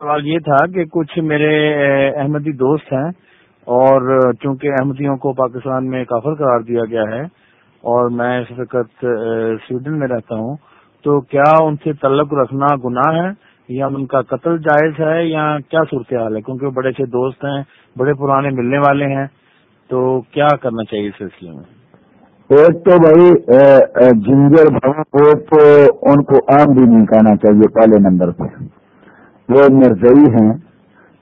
سوال یہ تھا کہ کچھ میرے احمدی دوست ہیں اور چونکہ احمدیوں کو پاکستان میں کافر قرار دیا گیا ہے اور میں اس وقت سویڈن میں رہتا ہوں، تو کیا ان سے تعلق رکھنا گناہ ہے یا ان کا قتل جائز ہے یا کیا صورتحال ہے؟ کیونکہ وہ بڑے سے دوست ہیں، بڑے پرانے ملنے والے ہیں، تو کیا کرنا چاہیے اس سلسلے میں؟ ایک تو بھائی جنجر بھائی تو ان کو عام بھی نہیں کہنا چاہیے، پہلے نمبر پہ۔ وہ مرزئی ہیں،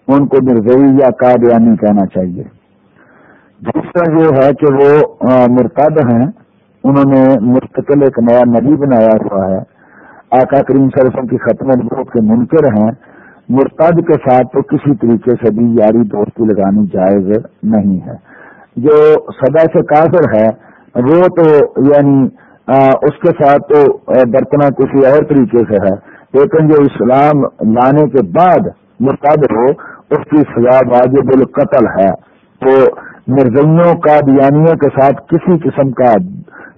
ان کو مرزئی یا قادیانی کہنا چاہیے۔ دوسرا یہ ہے کہ وہ مرتد ہیں، انہوں نے مستقل ایک نیا نبی بنایا ہوا ہے۔ آقا کریم صلی اللہ علیہ وسلم کی ختم البوت کے منکر ہیں۔ مرتد کے ساتھ تو کسی طریقے سے بھی یاری دوستی لگانی جائز نہیں ہے۔ جو سدا سے کافر ہے، وہ تو یعنی اس کے ساتھ تو برتنا کسی اور طریقے سے ہے۔ لیکن جو اسلام لانے کے بعد مرتب ہو، اس کی سزا واجب القتل ہے۔ تو مرزیوں کا، دیانیوں کے ساتھ کسی قسم کا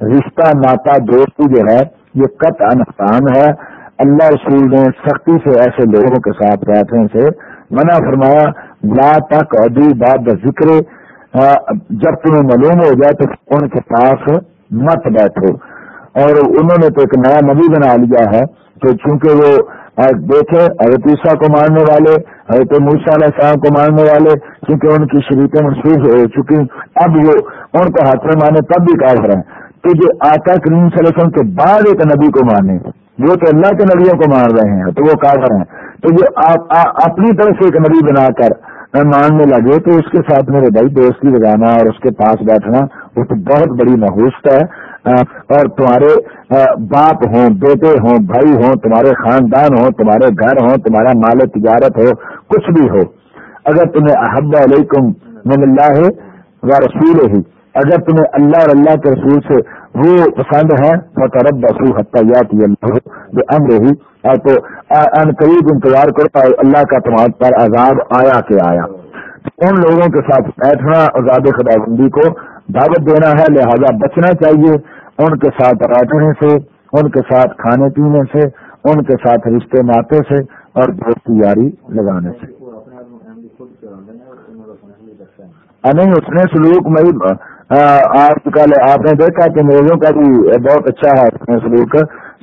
رشتہ ناتا دوستی جو ہے، یہ قط انسان ہے۔ اللہ رسول نے سختی سے ایسے لوگوں کے ساتھ بیٹھنے سے منع فرمایا، لا تک ادی باد ذکر ہاں، جب تمہیں معلوم ہو جائے تو ان کے پاس مت بیٹھو۔ اور انہوں نے تو ایک نیا نبی بنا لیا ہے تو چونکہ وہ دیکھے حضرت عیسیٰ کو مارنے والے، حضرت موسیٰ علیہ السلام کو مارنے والے، چونکہ ان کی شریکیں منسوخ ہو چکی اب وہ ان کو ہاتھ میں مانے تب بھی کافر ہیں۔ تو جو آتا کریم صلی اللہ علیہ وسلم کے بعد ایک نبی کو مانے، وہ تو اللہ کے نبیوں کو مار رہے ہیں، تو وہ کافر ہیں۔ تو یہ اپنی طرف سے ایک نبی بنا کر ماننے لگے، تو اس کے ساتھ میرے بھائی دوستی لگانا اور اس کے پاس بیٹھنا، وہ تو بہت بڑی نحوست ہے۔ اور تمہارے باپ ہوں، بیٹے ہوں، بھائی ہوں، تمہارے خاندان ہوں، تمہارے گھر ہوں، تمہارا مال تجارت ہو، کچھ بھی ہو، اگر تمہیں احب علیکم من اللہ و رسول ہی اگر تمہیں اللہ اور اللہ کے رسول سے وہ پسند ہے رب بسو حتیات جو امر ہی تو ان قریب انتظار کرو اللہ کا تمہارے پر عذاب آیا کہ آیا۔ ان لوگوں کے ساتھ بیٹھنا آزاد خدا بندی کو دعوت دینا ہے، لہذا بچنا چاہیے ان کے ساتھ بیٹھنے سے، ان کے ساتھ کھانے پینے سے، ان کے ساتھ رشتے ناطے سے اور دوست یاری لگانے سے۔ نہیں، اس نے سلوک میں آج کل آپ نے دیکھا کہ میروں کا بھی بہت اچھا ہے سلوک۔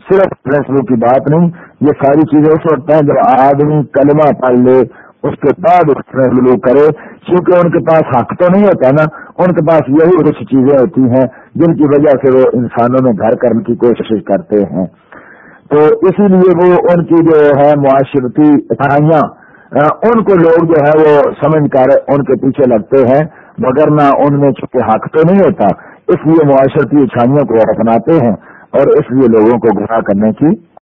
صرف اپنے سلوک کی بات نہیں، یہ ساری چیزیں اس وقت ہیں جب آدمی کلمہ پڑھ لے اس کے بعد اس میں سلوک کرے کیونکہ ان کے پاس حق تو نہیں ہوتا نا، ان کے پاس یہی کچھ چیزیں ہوتی ہیں جن کی وجہ سے وہ انسانوں میں گھر کرنے کی کوشش کرتے ہیں۔ تو اسی لیے وہ ان کی جو ہے معاشرتی اچھائیاں ان کو لوگ جو ہے وہ سمجھ کر ان کے پیچھے لگتے ہیں، مگر نہ ان میں چونکہ حق تو نہیں ہوتا، اس لیے معاشرتی اچھائیوں کو اپناتے ہیں اور اس لیے لوگوں کو گمراہ کرنے کی